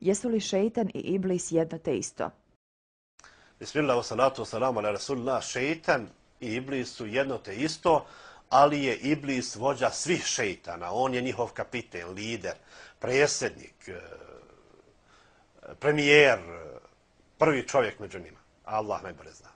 Jesu li šeitan i iblis jedno te isto? Bismillah, salatu, salam, ala rasulina. Šeitan i iblis su jedno te isto, ali je iblis vođa svih šeitana. On je njihov kapiten, lider, predsjednik, eh, premijer, eh, prvi čovjek među njima. Allah najbolje zna.